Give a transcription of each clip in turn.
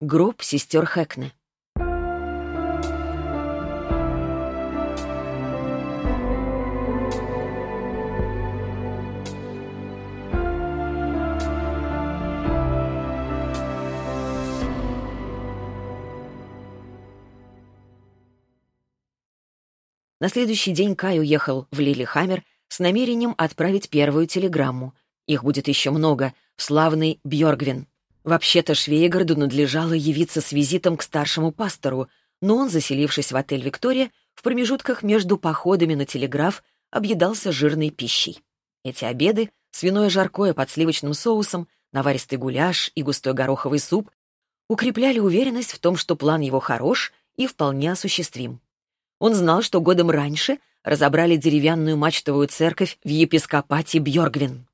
Гроб сестер Хэкне. На следующий день Кай уехал в Лилихаммер с намерением отправить первую телеграмму. Их будет еще много, славный Бьоргвин. Вообще-то Швейгарду надлежало явиться с визитом к старшему пастору, но он, заселившись в отель «Виктория», в промежутках между походами на телеграф объедался жирной пищей. Эти обеды — свиное жаркое под сливочным соусом, наваристый гуляш и густой гороховый суп — укрепляли уверенность в том, что план его хорош и вполне осуществим. Он знал, что годом раньше разобрали деревянную мачтовую церковь в епископате Бьоргвин,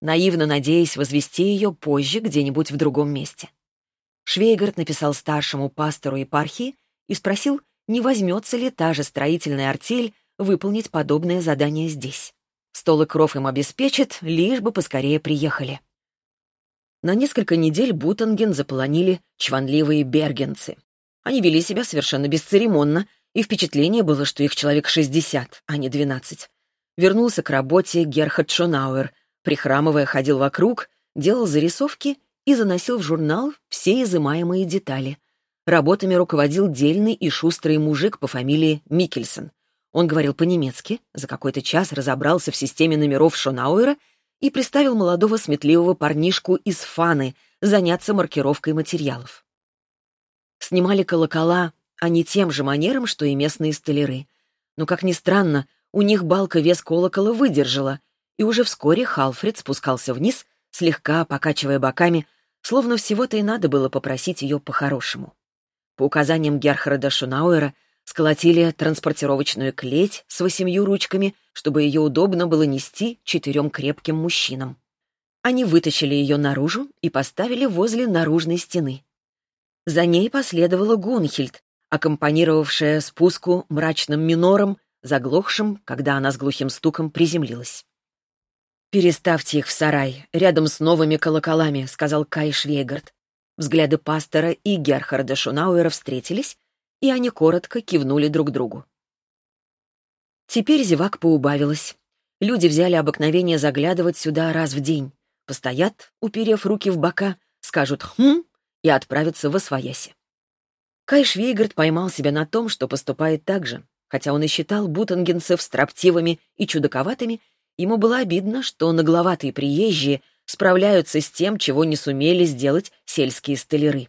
наивно надеясь возвести ее позже где-нибудь в другом месте. Швейгард написал старшему пастору епархии и спросил, не возьмется ли та же строительная артель выполнить подобное задание здесь. Стол и кров им обеспечат, лишь бы поскорее приехали. На несколько недель Бутанген заполонили чванливые бергенцы. Они вели себя совершенно бесцеремонно, и впечатление было, что их человек 60, а не 12. Вернулся к работе Герхард Шонауэр, прихрамывая, ходил вокруг, делал зарисовки и заносил в журнал все изымаемые детали. Работами руководил дельный и шустрый мужик по фамилии Микельсон. Он говорил по-немецки, за какой-то час разобрался в системе номеров Шонауэра и приставил молодого сметливого парнишку из Фаны заняться маркировкой материалов. Снимали колокола не тем же манером, что и местные столяры. Но, как ни странно, у них балка вес колокола выдержала, и уже вскоре Халфред спускался вниз, слегка покачивая боками, словно всего-то и надо было попросить ее по-хорошему. По указаниям Герхарда Шунауэра сколотили транспортировочную клеть с восемью ручками, чтобы ее удобно было нести четырем крепким мужчинам. Они вытащили ее наружу и поставили возле наружной стены. За ней последовала Гунхильд, аккомпанировавшая спуску мрачным минором, заглохшим, когда она с глухим стуком приземлилась. «Переставьте их в сарай, рядом с новыми колоколами», — сказал Кай Швейгард. Взгляды пастора и Герхарда Шунауэра встретились, и они коротко кивнули друг другу. Теперь зевак поубавилось. Люди взяли обыкновение заглядывать сюда раз в день. Постоят, уперев руки в бока, скажут «хм» и отправятся в освояси. Кай Швейгард поймал себя на том, что поступает так же. Хотя он и считал бутангенцев строптивыми и чудаковатыми, ему было обидно, что нагловатые приезжие справляются с тем, чего не сумели сделать сельские столяры.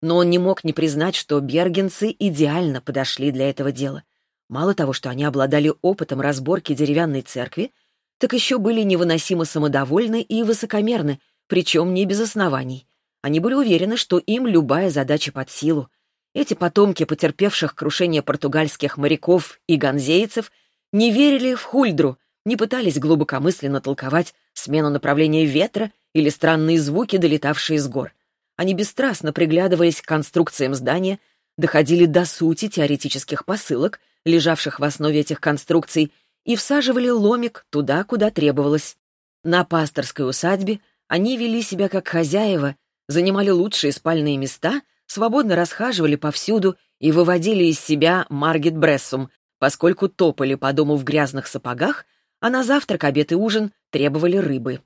Но он не мог не признать, что бергенцы идеально подошли для этого дела. Мало того, что они обладали опытом разборки деревянной церкви, так еще были невыносимо самодовольны и высокомерны, причем не без оснований. Они были уверены, что им любая задача под силу. Эти потомки потерпевших крушение португальских моряков и ганзейцев не верили в хульдру, не пытались глубокомысленно толковать смену направления ветра или странные звуки, долетавшие с гор. Они бесстрастно приглядывались к конструкциям здания, доходили до сути теоретических посылок, лежавших в основе этих конструкций, и всаживали ломик туда, куда требовалось. На пасторской усадьбе они вели себя как хозяева занимали лучшие спальные места, свободно расхаживали повсюду и выводили из себя Маргет Брессум, поскольку топали по дому в грязных сапогах, а на завтрак, обед и ужин требовали рыбы.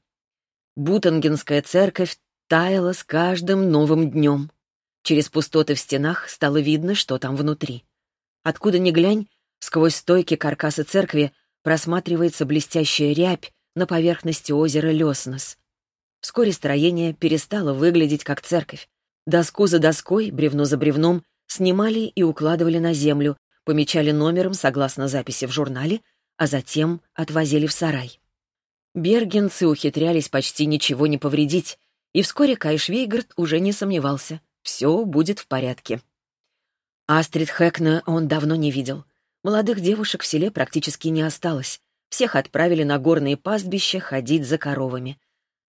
Бутангенская церковь таяла с каждым новым днем. Через пустоты в стенах стало видно, что там внутри. Откуда ни глянь, сквозь стойки каркаса церкви просматривается блестящая рябь на поверхности озера Леснос. Вскоре строение перестало выглядеть как церковь. Доску за доской, бревно за бревном снимали и укладывали на землю, помечали номером согласно записи в журнале, а затем отвозили в сарай. Бергенцы ухитрялись почти ничего не повредить, и вскоре Кай Швейгард уже не сомневался. Все будет в порядке. Астрид Хэкна он давно не видел. Молодых девушек в селе практически не осталось. Всех отправили на горные пастбища ходить за коровами.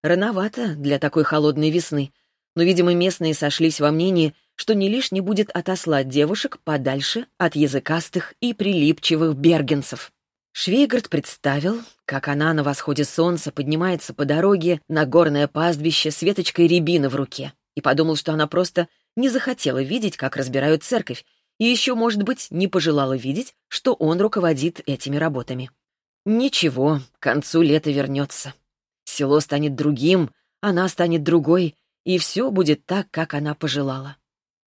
Рановато для такой холодной весны, но, видимо, местные сошлись во мнении, что не лишне будет отослать девушек подальше от языкастых и прилипчивых бергенцев. Швейгард представил, как она на восходе солнца поднимается по дороге на горное пастбище с веточкой рябины в руке и подумал, что она просто не захотела видеть, как разбирают церковь, и еще, может быть, не пожелала видеть, что он руководит этими работами. Ничего, к концу лета вернется. Село станет другим, она станет другой, и все будет так, как она пожелала.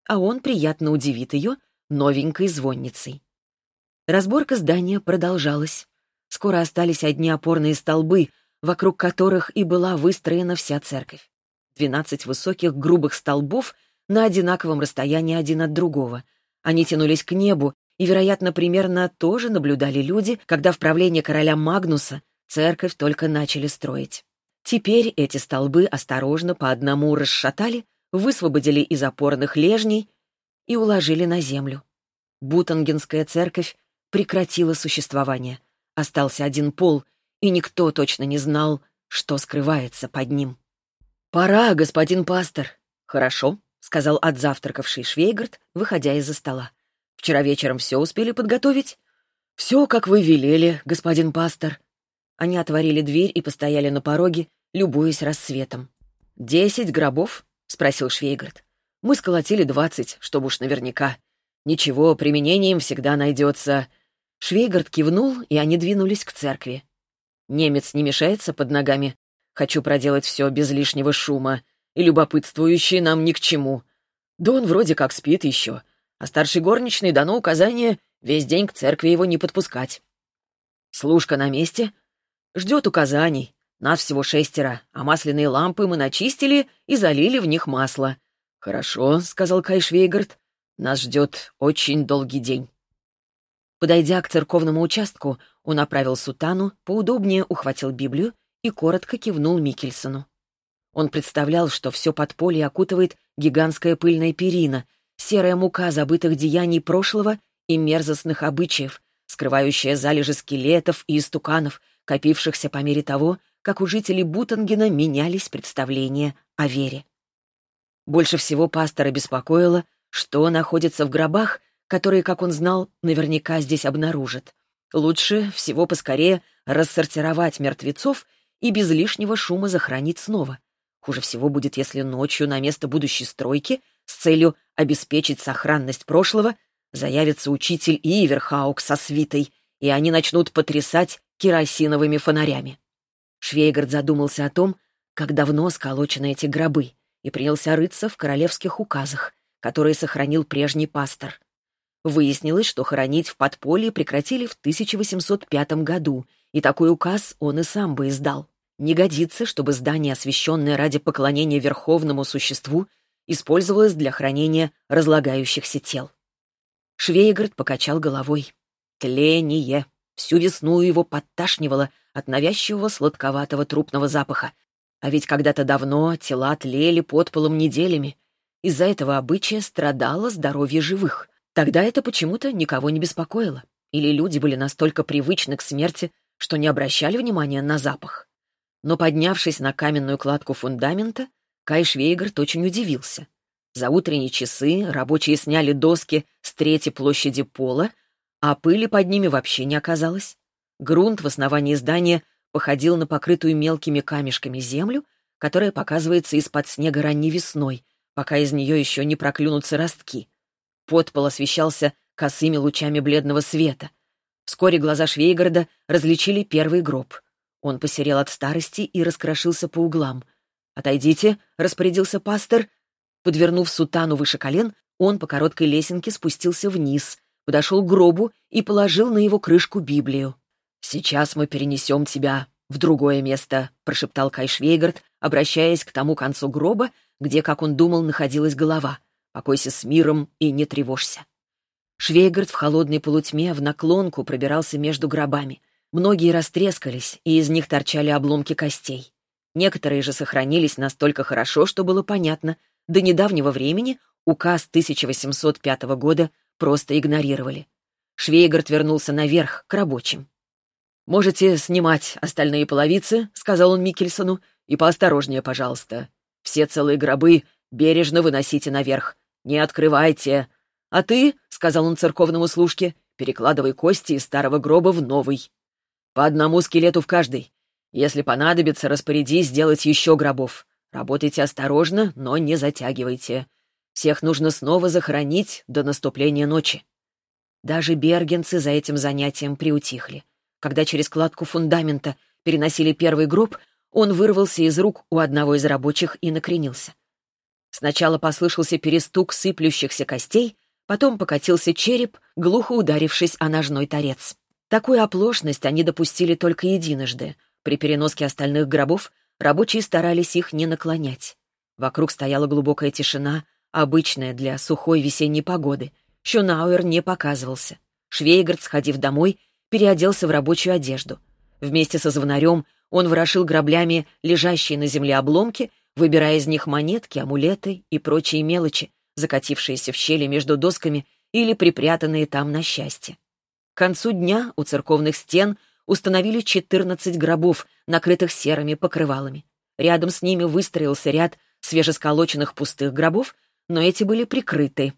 А он приятно удивит ее новенькой звонницей. Разборка здания продолжалась. Скоро остались одни опорные столбы, вокруг которых и была выстроена вся церковь. Двенадцать высоких грубых столбов на одинаковом расстоянии один от другого. Они тянулись к небу, и, вероятно, примерно тоже наблюдали люди, когда в правлении короля Магнуса церковь только начали строить. Теперь эти столбы осторожно по одному расшатали, высвободили из опорных лежней и уложили на землю. Бутангенская церковь прекратила существование. Остался один пол, и никто точно не знал, что скрывается под ним. «Пора, господин пастор». «Хорошо», — сказал отзавтракавший Швейгард, выходя из-за стола. «Вчера вечером все успели подготовить?» «Все, как вы велели, господин пастор». Они отворили дверь и постояли на пороге, любуясь рассветом. «Десять гробов?» — спросил Швейгард. «Мы сколотили двадцать, чтобы уж наверняка. Ничего, применением всегда найдется». Швейгард кивнул, и они двинулись к церкви. Немец не мешается под ногами, Хочу проделать все без лишнего шума, и любопытствующий нам ни к чему. Да он вроде как спит еще, а старший горничный дано указание весь день к церкви его не подпускать. Служка на месте? Ждет указаний. Нас всего шестеро, а масляные лампы мы начистили и залили в них масло. «Хорошо», — сказал Кай Швейгард, — «нас ждет очень долгий день». Подойдя к церковному участку, он направил сутану, поудобнее ухватил Библию и коротко кивнул Микельсону. Он представлял, что все подполье окутывает гигантская пыльная перина, серая мука забытых деяний прошлого и мерзостных обычаев, скрывающая залежи скелетов и истуканов, копившихся по мере того, как у жителей Бутангена менялись представления о вере. Больше всего пастора беспокоило, что находится в гробах, которые, как он знал, наверняка здесь обнаружат. Лучше всего поскорее рассортировать мертвецов и без лишнего шума захоронить снова. Хуже всего будет, если ночью на место будущей стройки с целью обеспечить сохранность прошлого заявится учитель Иверхаук со свитой, и они начнут потрясать керосиновыми фонарями. Швейгард задумался о том, как давно сколочены эти гробы, и принялся рыться в королевских указах, которые сохранил прежний пастор. Выяснилось, что хоронить в подполье прекратили в 1805 году, и такой указ он и сам бы издал. Не годится, чтобы здание, освященное ради поклонения верховному существу, использовалось для хранения разлагающихся тел. Швейгард покачал головой. Тление. Всю весну его подташнивало от навязчивого сладковатого трупного запаха. А ведь когда-то давно тела тлели под полом неделями. Из-за этого обычая страдало здоровье живых. Тогда это почему-то никого не беспокоило. Или люди были настолько привычны к смерти, что не обращали внимания на запах. Но, поднявшись на каменную кладку фундамента, Кай Швейгард очень удивился. За утренние часы рабочие сняли доски с третьей площади пола, а пыли под ними вообще не оказалось. Грунт в основании здания походил на покрытую мелкими камешками землю, которая показывается из-под снега ранней весной, пока из нее еще не проклюнутся ростки. Подпол освещался косыми лучами бледного света. Вскоре глаза Швейгорода различили первый гроб — он посерел от старости и раскрошился по углам. «Отойдите», — распорядился пастор. Подвернув сутану выше колен, он по короткой лесенке спустился вниз, подошел к гробу и положил на его крышку Библию. «Сейчас мы перенесем тебя в другое место», — прошептал Кай Швейгард, обращаясь к тому концу гроба, где, как он думал, находилась голова. «Покойся с миром и не тревожься». Швейгард в холодной полутьме в наклонку пробирался между гробами. Многие растрескались, и из них торчали обломки костей. Некоторые же сохранились настолько хорошо, что было понятно, до недавнего времени указ 1805 года просто игнорировали. Швейгард вернулся наверх, к рабочим. «Можете снимать остальные половицы», — сказал он Микельсону, — «и поосторожнее, пожалуйста. Все целые гробы бережно выносите наверх. Не открывайте. А ты, — сказал он церковному служке, — перекладывай кости из старого гроба в новый. По одному скелету в каждой. Если понадобится, распорядись сделать еще гробов. Работайте осторожно, но не затягивайте. Всех нужно снова захоронить до наступления ночи». Даже бергенцы за этим занятием приутихли. Когда через кладку фундамента переносили первый гроб, он вырвался из рук у одного из рабочих и накренился. Сначала послышался перестук сыплющихся костей, потом покатился череп, глухо ударившись о ножной торец. Такую оплошность они допустили только единожды. При переноске остальных гробов рабочие старались их не наклонять. Вокруг стояла глубокая тишина, обычная для сухой весенней погоды. Шунауэр не показывался. Швейгард, сходив домой, переоделся в рабочую одежду. Вместе со звонарем он ворошил граблями лежащие на земле обломки, выбирая из них монетки, амулеты и прочие мелочи, закатившиеся в щели между досками или припрятанные там на счастье. К концу дня у церковных стен установили 14 гробов, накрытых серыми покрывалами. Рядом с ними выстроился ряд свежесколоченных пустых гробов, но эти были прикрыты.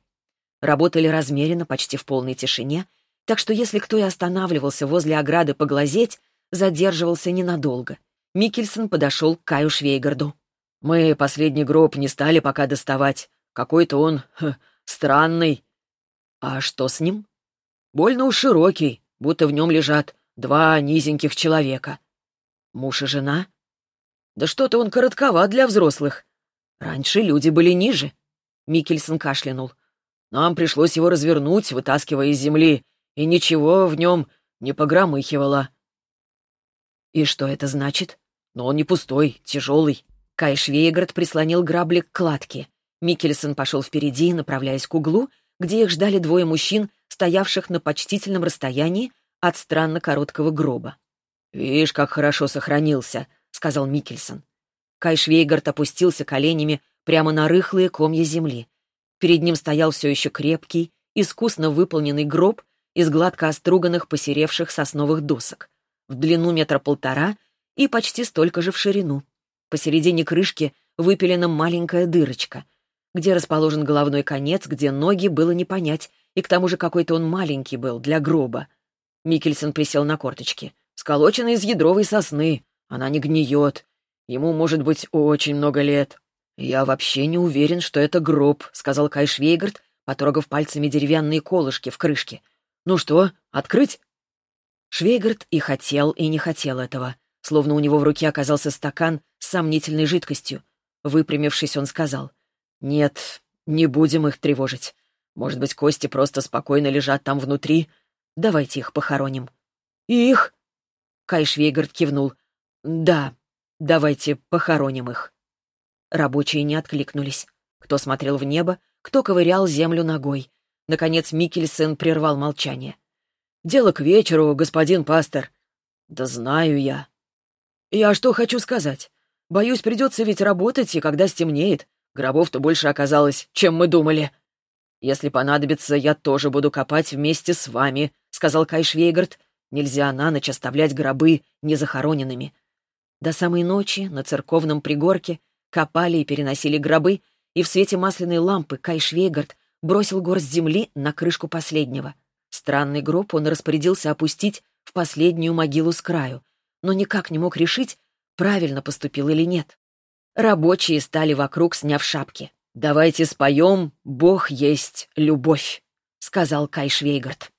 Работали размеренно, почти в полной тишине, так что если кто и останавливался возле ограды поглазеть, задерживался ненадолго. Микельсон подошел к Каю Швейгарду. «Мы последний гроб не стали пока доставать. Какой-то он ха, странный». «А что с ним?» «Больно уж широкий, будто в нем лежат два низеньких человека». «Муж и жена?» «Да что-то он коротковат для взрослых. Раньше люди были ниже». Микельсон кашлянул. «Нам пришлось его развернуть, вытаскивая из земли, и ничего в нем не погромыхивало». «И что это значит?» «Но он не пустой, тяжелый». Кай Швейгард прислонил грабли к кладке. Микельсон пошел впереди, направляясь к углу, где их ждали двое мужчин, стоявших на почтительном расстоянии от странно короткого гроба. «Видишь, как хорошо сохранился», — сказал Микельсон. Кай Швейгард опустился коленями прямо на рыхлые комья земли. Перед ним стоял все еще крепкий, искусно выполненный гроб из гладко оструганных посеревших сосновых досок в длину метра полтора и почти столько же в ширину. Посередине крышки выпилена маленькая дырочка, где расположен головной конец, где ноги было не понять, и к тому же какой-то он маленький был, для гроба. Микельсон присел на корточки. Сколочена из ядровой сосны. Она не гниет. Ему может быть очень много лет. «Я вообще не уверен, что это гроб», — сказал Кай Швейгард, потрогав пальцами деревянные колышки в крышке. «Ну что, открыть?» Швейгард и хотел, и не хотел этого, словно у него в руке оказался стакан с сомнительной жидкостью. Выпрямившись, он сказал, «Нет, не будем их тревожить. Может быть, кости просто спокойно лежат там внутри? Давайте их похороним». «Их?» Кай Швейгард кивнул. «Да, давайте похороним их». Рабочие не откликнулись. Кто смотрел в небо, кто ковырял землю ногой. Наконец Микельсен прервал молчание. Дело к вечеру, господин пастор. Да знаю я. Я что хочу сказать? Боюсь, придется ведь работать, и когда стемнеет. Гробов-то больше оказалось, чем мы думали. Если понадобится, я тоже буду копать вместе с вами, сказал Кай Швейгард. Нельзя на ночь оставлять гробы незахороненными. До самой ночи на церковном пригорке копали и переносили гробы, и в свете масляной лампы Кай Швейгард бросил горсть земли на крышку последнего. Странный гроб он распорядился опустить в последнюю могилу с краю, но никак не мог решить, правильно поступил или нет. Рабочие стали вокруг, сняв шапки. «Давайте споем «Бог есть любовь», — сказал Кай Швейгард.